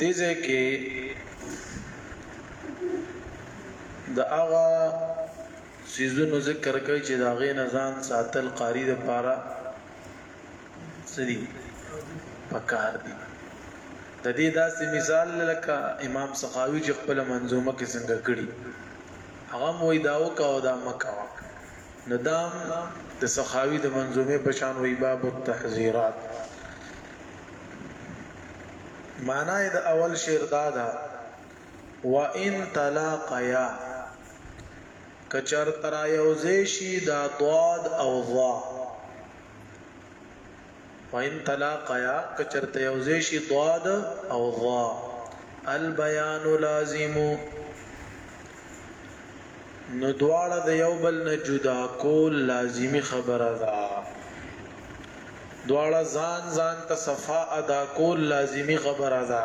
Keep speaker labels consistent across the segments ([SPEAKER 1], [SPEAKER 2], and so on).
[SPEAKER 1] دې ځای کې د هغه سيزونو ذکر کوي چې دا غي نزان ساتل قاری د پاره سړي پکار دي د دې داسې مثال لکه امام سخاوي چې خپل منظومه کې څنګه کړي هغه موي داو کا او دا مکوا نو دا هم د سخاوي د منظومې په شان وي باب التحذيرات معنی د اول شعر دا ده وان تلاقيا کچر ترا یوزې شي دا ضاد او ضا وان تلاقيا که چرته يو ځای شي ضاد او ظا البيان لازم نو دواړه د یو بل نه جدا کول لازمی خبره ده دواړه ځان ځان ته صفا ادا کول لازمی خبره ده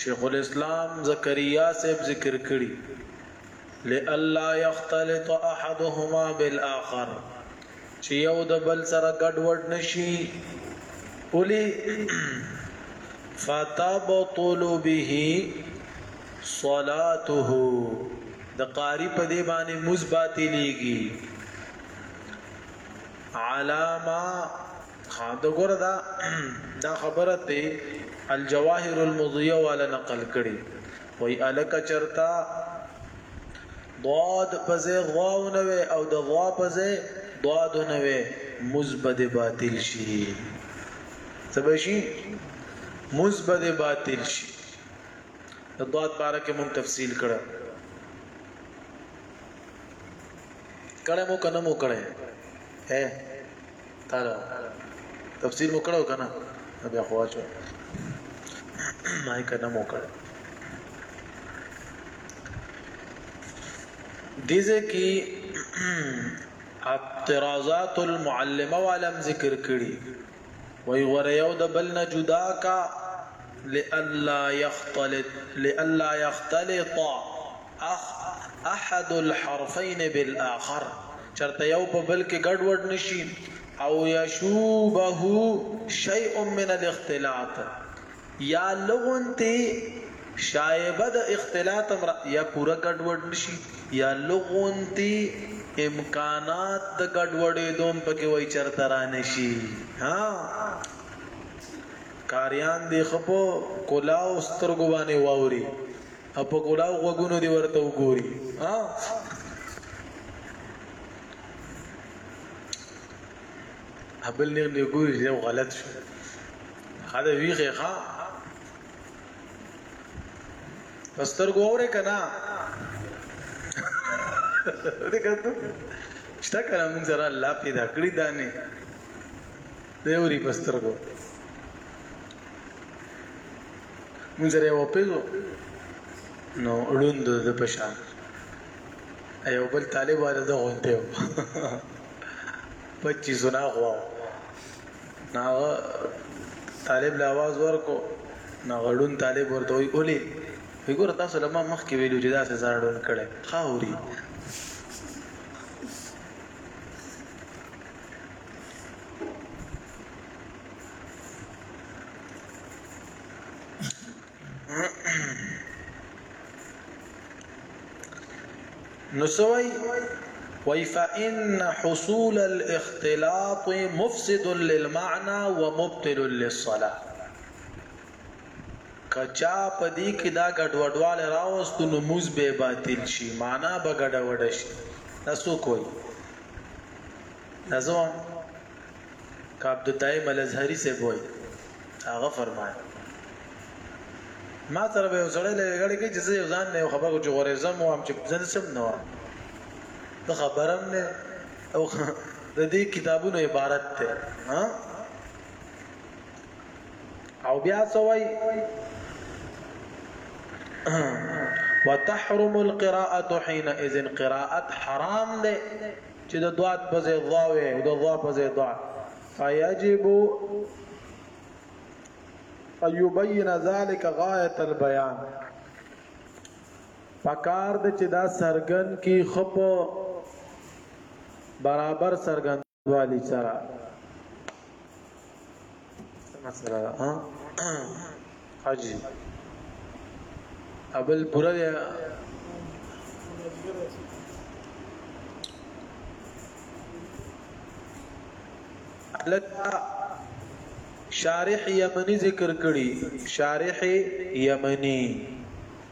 [SPEAKER 1] شیخ الاسلام زکریا صاحب ذکر کړي لالا یختلط احدهما بالاخر چې یو د بل سره ګډوډ نشي اولی فتبطل به صلاته د قاری په دی باندې مز باطلیږي علامه ها د ګوره دا دا خبره ته الجواهر المضیه والا نقل کړي وای الک چرتا ضاد پزې غواو نه وي او د غوا پزې ضاد نه وي مثبت باطل شي سبشي مثبت باطل شي د ضاد باره کې مون تفصیل کړه کړه مو کنه مو کړه اے تعالی تفسیر مو کړو کنه بیا خو واچو ما یې کنه مو کړو دیزه کی اعتراضات المعلمه والم ذکر کړي وی غره یو د بل نه جدا کا لئلا یختلط لئلا یختلط اخ احد الحرفين بالاخر چرته یو په بل کې ګډ وډ نشي او يشوبه شيء من الاختلاط یا لغونتی شایبه د اختلاط امر یا پورا ګډوډ نشي یا لغونتی امکانات د ګډوډې دوم پکې وای چرته را نشي ها کاریان دی خپو کلاو سترګو باندې واوري او په ګلاو غوګونو دی ورته وګوري ها ابل نه نه ګوري چې غلط شو خاله ویخه ښا پستر ګوره کنا دې کتو شته کړه مونږ سره الله پیدا کړی دانه دیوري پستر ګوره مونږ سره یو پیزو نو ړوند د پشان ایو بل طالب واده د غونته و 25 نه غوا ناغه طالب لا आवाज ورکو ناغه ړوند طالب ورته وی اولی وګوره تاسو لمه مخ کې ویلو چې دا څه زړه ړوند کړي خاوري نو سوي وای فإن حصول الاختلاط مفسد للمعنى ومبطل للصلاة کچا پدی کې دا ګډوډواله راوست نو موز به باطل شي معنا به ګډوډ شي تاسو کوی نازو که عبدالدائم الازهري صاحب وای هغه فرمایي ما سره به یو سړی لږه غړې کې چې زه یو ځان نه یو خبره چې غورې زم وام چې ځن سم نه وام ته خبرم نه او د دې کتابونو عبارت ته ها او بیا سوای وتحرم القراءه حينئذ قراءت حرام ده چې د دوات په ځای ضا وي او د ضا په ځای دا فیجب فیبین ذلک غایت البیان پکار د چې دا سرګن کی خپ برابر سرګن والی سره مسله ها حاجی ابل پورا دی الک شارح یمنی ذکر کړي شارح یمنی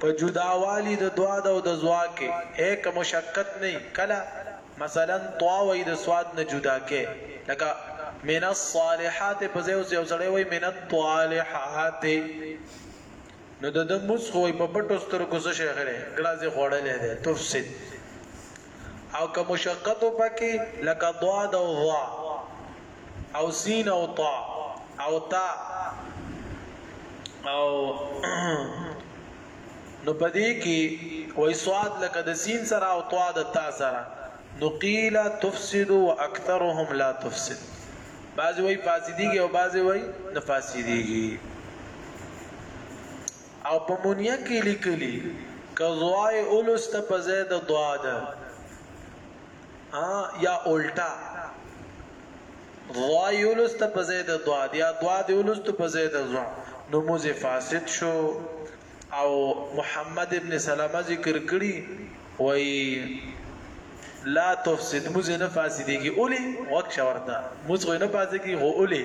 [SPEAKER 1] په جداوالي د دواد او د ځوا کې اې که مشقت نه کله مثلا طوا وای د سواد نه جدا کې لکه من الصالحات په ځای اوس یو سړی وای من الطالحات نو د د مسخوي په پټو سترګو څه شي غره ګلازي خوړلې ده تفسد او که مشقت و پکې لکه ضاد او ظا او سین او طا او تا او نو پدې کې وای سواد لکه د سین سره او طا د تا سره نو قیل تفسد واکثرهم لا تفسد بعضی وای فاسدیږي او بعضی وای نه فاسدیږي او په مونيه کې لیکلي که ضوای اولس ته په ځای د دعا ده ها یا الټا ضوای اولس ته په ځای د دعا ده یا دعا د اولس ته په ځای د ضوع نو موزه فاسد شو او محمد ابن سلامه ذکر کړي وای لا تفسد موزه نه فاسديږي اولي وقت شورته موزه نه فاسديږي اولي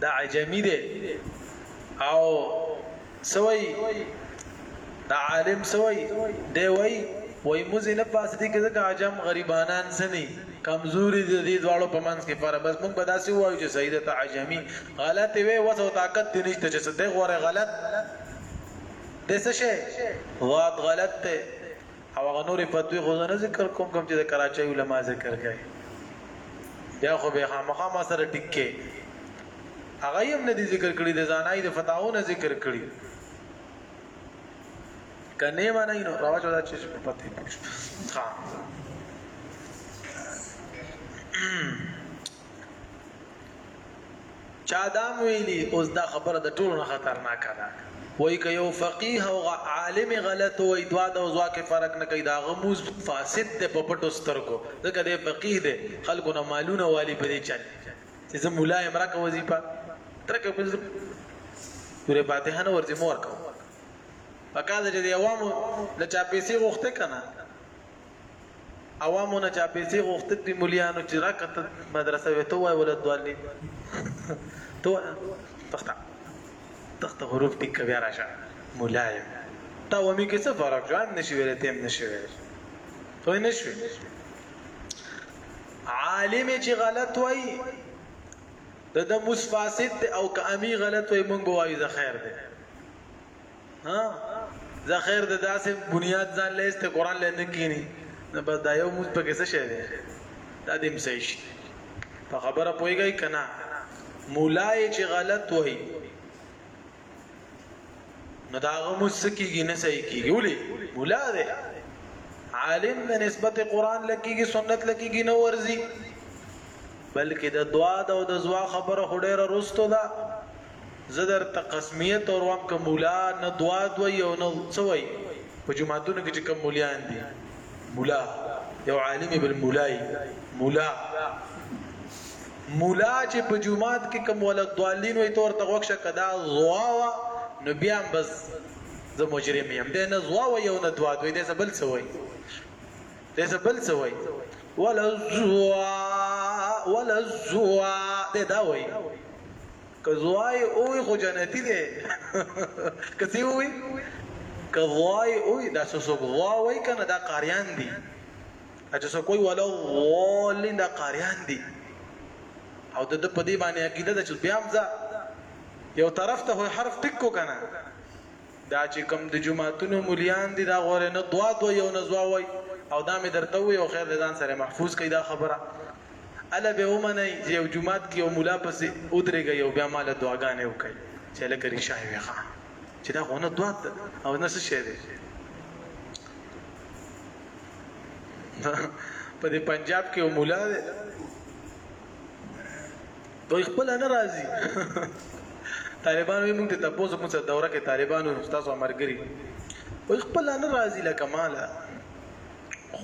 [SPEAKER 1] دا عجمی دی او سوی دا عالم سوی دی وای وای موزه نه پاس دي کې ځکه عجم غریبانان سني کمزوري دي دي دواړو په منځ کې فرق بس موږ بداسي وایو چې سید ته عجمی غلط وي وسو طاقت دي نشته چې څه دی غوره غلط د څه شي واد غلط ته او هغه نورې فتوی خو نه ذکر کوم کوم چې د کراچۍ علما ذکر کوي بیا خو به خامخا ما سره ټیک کې هغه یې هم نه دي ذکر کړي د ځانای د فتاو نه ذکر کړي کنه باندې نو راوځه دا چې په پته پوښ ها چا دام ویلی اوس دا خبره د ټولو نه خطرناکه ده وای که یو فقيه او عالم غلط وای دوا د وزوا کې فرق نه کوي دا غموز فاسد ته په پټو سترګو ځکه د فقيه ده خلکو نه مالونه والی په دې چل چې زه مولا امرا کو وظیفه ترکه په سورې فاتحه نه ورځي مور کو پکاله چې د عوامو د چا پیسې غوښته کنه عوامو نه چا پیسې غوښتل دي مليانو چې راکته مدرسه وي ته وای ولد دوالي تو تخته تخته حروف ټیک کوي راشه مولایم تا ومی کې څه فرق جو هم نشي ویل تیم نشي ویل خو نشي عالم چې غلط وای د د مصفاسد او کامی غلط وای مونږ وایو د خیر دی ها زه خیر د داسې بنیاد ځان له است قران له نه کینی نه بس دا یو موږ پکې څه شی دی دا دیم صحیح شي په خبره پويږي کنا مولای چې غلط وای نو دا غو مسکیږي نه صحیح کیږي ولي مولا دی عالم د نسبت قران لکیږي سنت لکیږي نو ورزي بلکې د دعا د او د زوا خبره خډېره رستو ده زه درته قسمیت اور وام که مولا نه دواد وای او نه څه وای په جماعتونو کې چې کوم مولیان دي مولا یو عالم بل مولای مولا مولا چې په جماعت کې کوم ولا دوالین وای تور ته وښه کدا زواوا نو بیا بس زه مجرم یم دې نه زواوا یو نه دواد وای دې زبل څه وای دې زبل څه وای ولا زوا ولا زوا دې دا وای که زوای اوی خو جنتی دی که سی اوی که زوای اوی دا سوسوک زوای کنه دا قاریان دی اچھا سو کوئی ولا والین دا قاریان دی او د په دې باندې عقیده ده چې بیا مزه یو طرف ته حرف ټیک کو کنه دا چی کوم د جوماتونو مولیان دی دا غوره نه دوا دوا یو نه زوا وای او دا می درته وی او خیر د ځان سره محفوظ کړئ دا خبره اله به ومنئ چې یو جومات کې یو مولا پس ودرېږئ او بیا مال دعاګانې وکړئ چې لکه ریشای وی خان چې دا غونه دوا او نه څه شی دی په دې پنجاب کې مولا دی دوی خپل نه راځي طالبان وي موږ ته تاسو موږ ته دوره کې طالبانو تاسو مرګري وي خپل نه راځي لکه مالا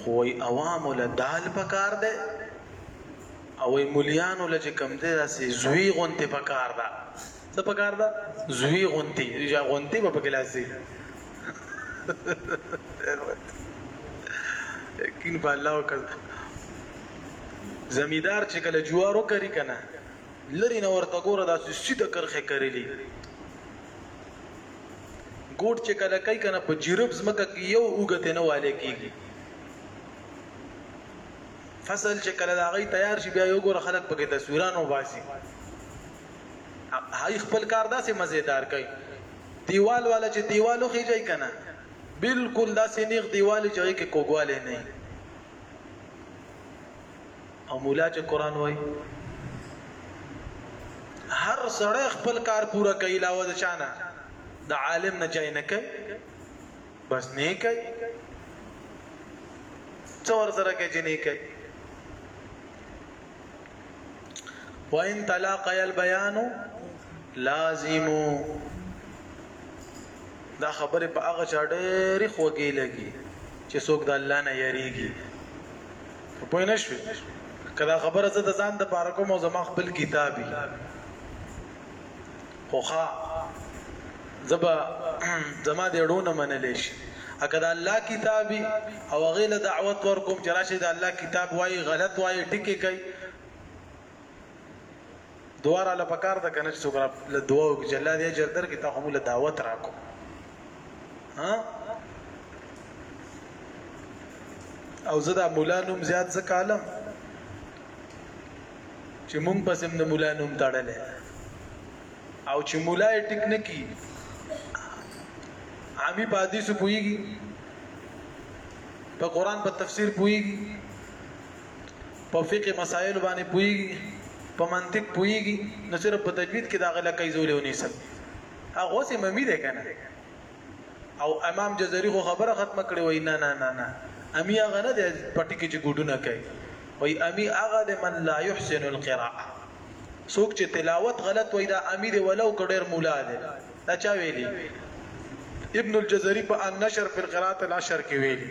[SPEAKER 1] خو ای عوام له دال پکار ده او ای مليانو له چې کم ده سي زوی غونته پکار ده څه پکار ده زوی غونتی یا غونتی په کلاس دی یقین په الله وکړ زمیدار چې کله جوارو کوي کنه لری نه ورته ګوره داسې سیده کرخه کړلې ګوټ چې کله کوي کنه په جرب زمکه کې یو اوګته نه والي کیږي فصل چې کله دا غي تیار شي بیا یو ګوره خلک پکې تصویرانو باسي هی خپل کار داسی مزیدار کړئ دیوال والا چی دیوال وخیژی کنه بلکل داسی نیغ دیوال وی چی هغی کی کوږوالی نه وی او مولا چی قران وای هر سړی خپل کار پوره کوي لاوه د چانه د عالم نه چای نه کوي بس نه کوي څور سره کې جنې کوي وان تلاقي البيان لازم دا خبره په هغه چا ډېری خوږی لګي چې څوک د الله نه یریږي په نه شو کله خبره زه د ځان د پاره کوم او زما خپل کتابي خو ښا زه به زما دې ړونه منلی شي اکه د الله کتابي او هغه له دعوت ورکوم چې راشي د الله کتاب وایي غلط وایي ټکی کوي دعا را لپکار ده کنه څوک را له دعا وکړي چې الله دې اجر درکړي تا هم له دعوت راکو ها او زه دا مولا نوم زیات زکالم چې مونږ پسې د مولا نوم تړلې او چې مولا یې ټیک نه کی عامي په حدیثو پوېږي په قران په تفسیر پوېږي په فقه مسائل باندې پوېږي په منطق پوېږي نو صرف په تجوید کې دا غلا کوي زولې ونی سب هغه سه ممی ده کنه او امام جزري خو خبره ختمه کړې وای نه نه نه نه امي هغه نه دی پټي کې چې ګډونه کوي وای امي هغه د من لا يحسن القراءه څوک چې تلاوت غلط وای دا امي دی ولو کډیر مولا دی دا چا ویلي ابن الجزري په النشر في القراءه العشر کې ویلي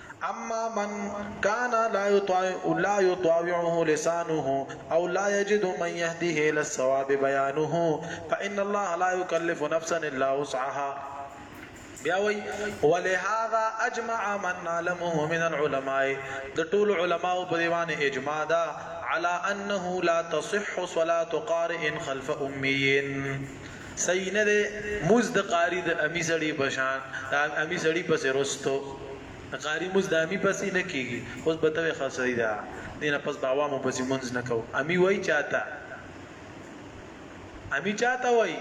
[SPEAKER 1] اما من كان لا يطاوع لا يطاوعه لسانه او لا يجد من يهديه الى الصواب بيانه فان الله لا يكلف نفسا الا وسعها بیاوی ولهذا اجمع من علمه من العلماء د ټول علماء په دیوان اجماع دا على انه لا تصح صلاه قارئ خلف اميين صحیح نه دی موز د قاری د امی سړی په شان د امی سړی پسې رستو د قاری موز د امی پسې نه کیږي اوس به ته خاصی دا دینه پس باوا مو پسې مونږ نه کو امی وای چاته امی چاته وای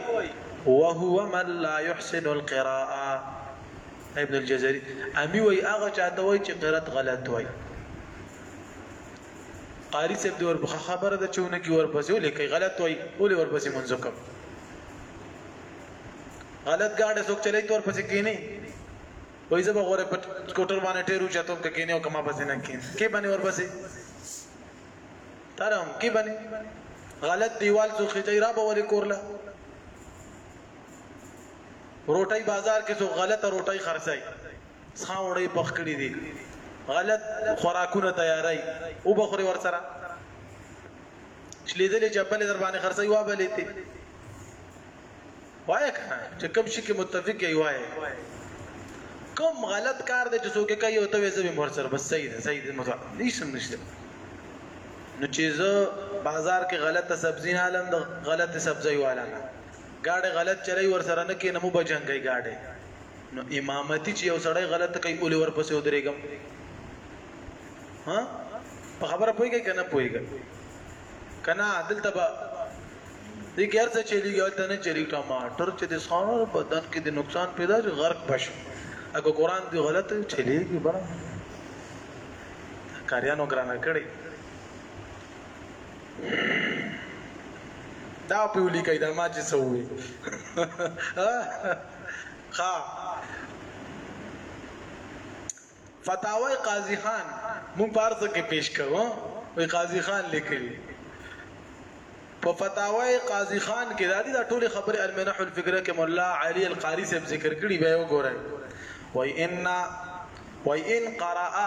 [SPEAKER 1] وهو من لا يحسن القراءه ابن الجزري امی وای هغه چاته وای چې قرات غلط وای قاری صاحب دی ورپخه خبره ده چونه کی ورپسې ولې کوي غلط وای ولې ورپسې منځ کوم غلط گاډه څوک چلای تور پسې کینی وای زه به غوره په کوټر باندې ټیرو چاتم کې کینی او کما پسې نه کین کې باندې ورپسې ترم کې باندې غلط دیوال څو خدای را به ولې کورلا روټي بازار کې څو غلطه روټي خرڅای څښاک وړی پخ کړی دی غلط خوراکونه تیارای او بخوري ورسره شلیدلې چپلې در باندې خرڅي وا بلې ته وای کنه چې کوم شي کې متفق یې وای کوم غلط کار دی چې څوک کوي او ته یې زوی مور سره بس صحیح ده صحیح ده مطلب هیڅ نشته نو چې زه بازار کې غلطه سبزی نه علم د غلطه سبزی والا نه گاډه غلط چلای ور سره نه کې نمو بجنګي گاډه نو امامتی چې یو سړی غلط کوي اولی ورپسې ودرېږم ها په خبره پويږي کنه پويږي کنه عادل تبا دې ګر څه چلیږي او تنه چلیږي ټماټر چې د سانو بدن کې د نقصان پیدا شي غرق بشو اګه قران دی غلط چلیږي بڑا کاریانو ګرانه کړی دا په ولیکای دا ما چې سوې ها فتاوی قاضی خان مون پارسه کې پیش کړو وی قاضی خان لیکلی په فتاوی قاضی خان کې دا دي دا ټول خبره المنح الفکره کې مولا علي القاری صاحب ذکر کړي به وګورئ وای ان وای ان قرأ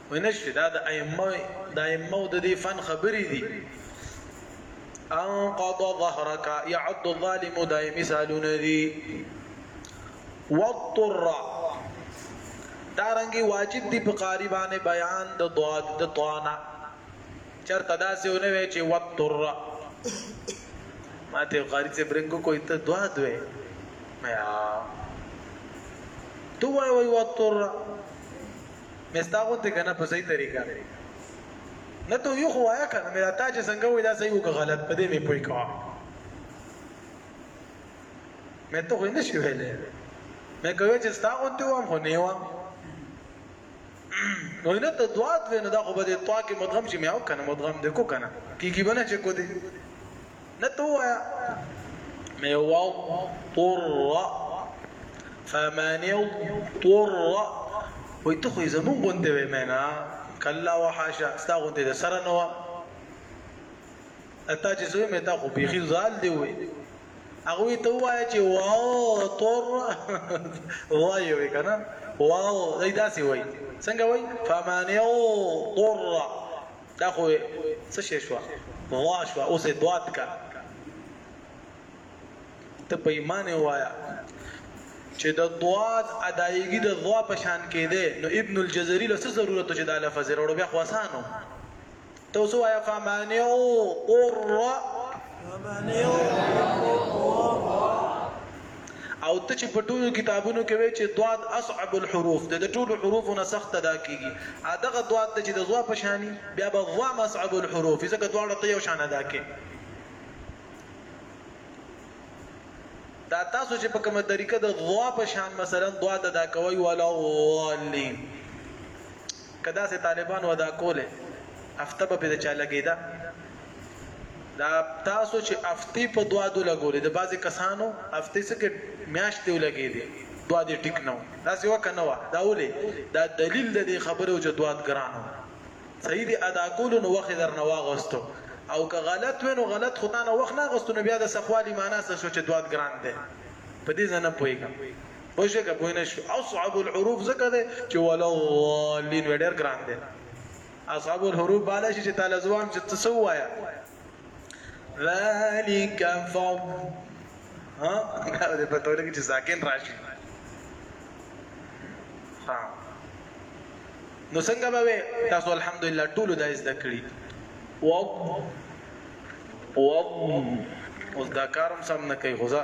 [SPEAKER 1] ونه شوې دا د ائمه د ائمه د دې فن خبرې دي انقض ظهرك يعد الظالم دای مثالونه دي واضطر دارنګي واجب دي په قاری باندې بیان د ضاد د طانا چرته داسې ونه وي چې واضطر ماته قاری څخه برنګو کوی ته دعا دوی میا تو وای وای واضطر مې ستا غوندې کنه په صحیح طریقه نه ته یو خو وایا کنه مې تا چې څنګه وې دا صحیح وکړه غلط په دې مې پوي کا مې ته خو نه شي ویلې مې کوي چې ستا غوندې وام خو نه وام نو نه ته دوات وې نه دا خو به دې توا کې مدغم چې مې او کنه مدغم دې کو کنه کیږي بنه چې کو دې نه تو وایا مې وطر فمن اضطر وای ته خو زمون غونډه وې مې نه کلا وحاشا ستا غونډه د سره نو اته چې زوی مې تا خو بيخي زال دی وې هغه ته وای چې واو تور وای وې کنه واو دای داسې وای څنګه وای فمن اضطر دا خو څه شې شو غوا شو اوس یې دوات کا ته په ایمان وایا چې د دوات ادایګي د غوا په شان کې ده نو ابن الجزري له څه ضرورت چې دا لفظ وروړو بیا خاصانو ته سو یا فمانو قر فمانو قر او ته چې په ټولو کتابونو کې وې چې ضاد اصعب الحروف د ټولو حروفو نه سخت ادا کیږي ا دغه ضاد د چې د ضوا په شانی بیا به ضوا اصعب الحروف ځکه دواړه ته یو شان ادا کې دا تاسو چې په کومه طریقه د ضوا په شان مثلا ضاد ادا کوي ولا ضالین که داسې طالبانو ادا کوله افته به پې د چا لګېده دا تاسو چې افتی په دوا دو لګولې د بعضې کسانو افتی څه کې میاشتې ولګېدې دوا دې ټیک نه و داسې وه که نه وه دا ولې دا دلیل د دې خبرې و چې دوات ګران و صحیح دې ادا کولو نو وخت درنه واغستو او که غلط وې نو غلط خو تا نه وخت نه اغستو نو بیا د سخوالي معنا څه شو چې دوات ګران دی په دې زه نه پوهېږم بشکه پوه نه شو اصعب الحروف ځکه ده چې ولا الضالین ډېر ګران دی اصحاب الحروف بالا شي چې تعالی زوام چې تاسو وایا ذالک فض ها دا دې په توګه چې ساکن راشي ها نو څنګه به تاسو الحمدلله ټول دا زده کړی و و اوس دا کارم سم نه کوي غزا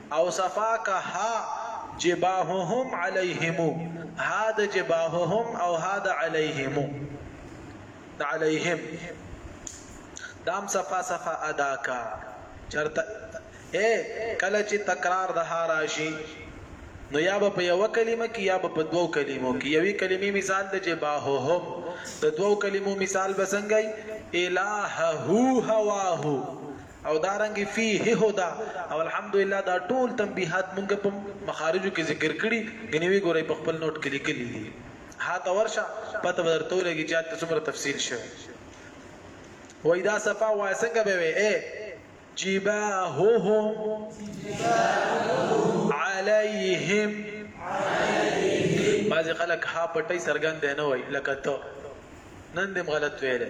[SPEAKER 1] او صفا که ها جباههم علیهم ها د جباههم او ها د علیهم د علیهم دام صفا صفا ادا کا چرته اے کله چې تکرار د ها راشي نو یا به په یو کلمه کې یا به په دوو کلمو کې یوې کلمې مثال د جباههم د دوو کلمو مثال به څنګه الہه هواه او دارنګ فيه هدى او الحمدلله دا ټول تنبيهات مونږ په مخارجو کې ذکر کړي غني وی ګورئ په خپل نوټ کې لیکلي دي هاته ورشه پته به درته ولګي چې هلته څومره تفصیل شوی وای دا صفا وای څنګه به وي اے جباههم عليهم بعض خلک ها پټي سرګند نه وای لکه ته نن دې غلط ویلې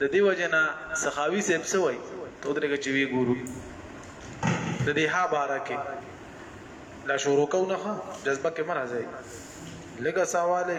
[SPEAKER 1] د دې وجه نه سخاوي صاحب څه وایي ته ودرېږه چې وی ګورو د دې ها باره کې لا شروع کو نه ښه جذبه کې مه راځئ لږه سواله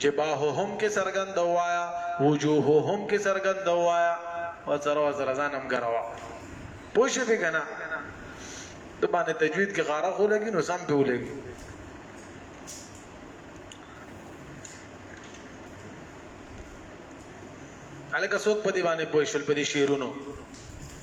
[SPEAKER 1] چې باههم کې څرګند ووايه وجوههم کې څرګند ووايه وسره وسره ځان هم ګروه پوه شوې که نه د باندې تجوید کې غاره خو لګي نو سم پې ولګي هلکه څوک په دې باندې پوه شول په دې شعرونو